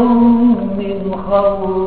من خوف